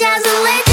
dazzling